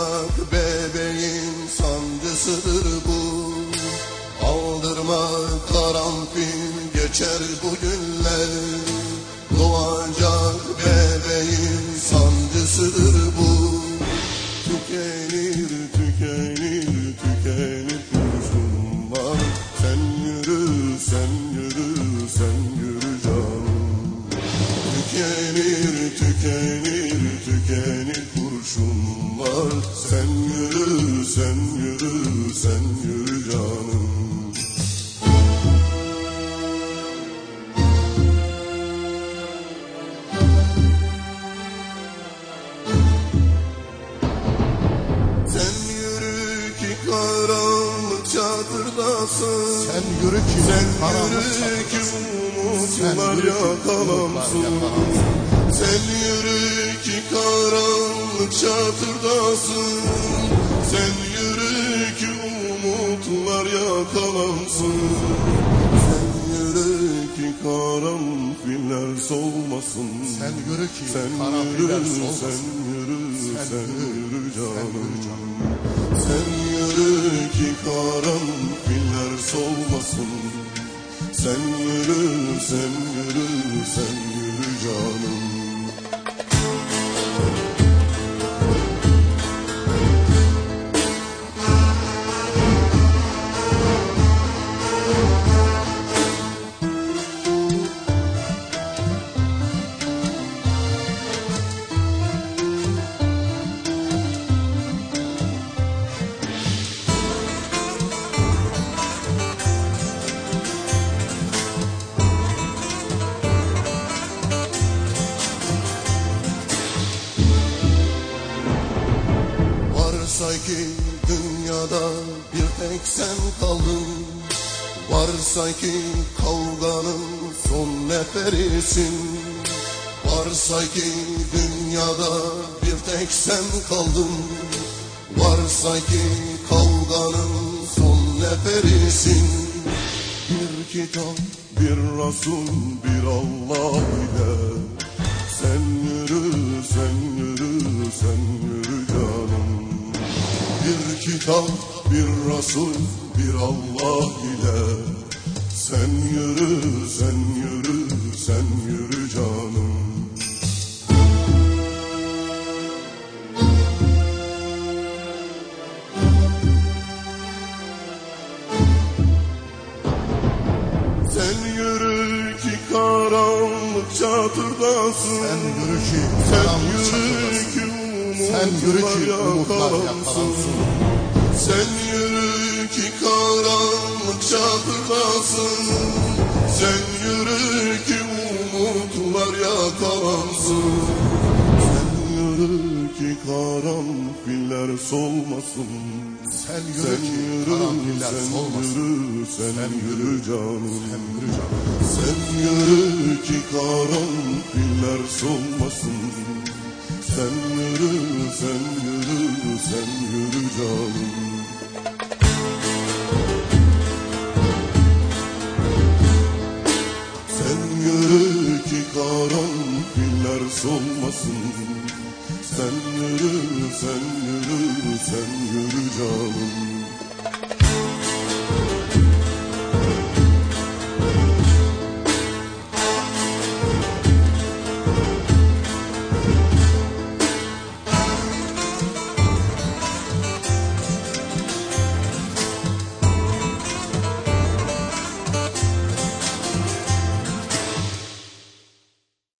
Bak bebeğin sancısıdır bu. Aldırma karanfil geçer bu günler. Kurşunlar Sen yürü, sen yürü, sen yürü canım. Sen yürü ki karanlık çadırdasın. Sen yürü ki Sen yürü ki umutlar yakalansın Sen yürü ki karanlık çadırdasın Sen yürü ki umutlar yakalansın. Sen yürü ki karanfiller solmasın. Sen yürü ki Sen karanfiller yürü, solmasın. sen yürü, Sen sen yürü, yürü canım. Sen yürü ki karanfiller solmasın. Sen yürü, sen yürü, sen yürü canım ki dünyada bir tek sen kaldın. Varsa ki kavganın son neferisin. Varsa ki dünyada bir tek sen kaldın. Varsa ki kavganın son neferisin. Bir kitap, bir Resul, bir Allah Kitap, bir Resul, bir Allah ile. Sen yürü, sen yürü, sen yürü canım. Sen yürü ki karanlık çadırdasın Sen yürü ki Sen karanlık ki Sen yürü ki umutlar yakalansın. Sen yürü ki karanlık çadırdasın Sen yürü ki umutlar yakalansın. Sen yürü ki karanfiller solmasın. Sen yürü Sen yürü, sen solmasın. yürü, sen Sen yürü, canım. Sen yürü canım. Sen yürü ki karanfiller solmasın. Sen yürü, sen yürü, sen yürü canım hiç olmasın. Sen yürü, sen yürü, sen yürü canım.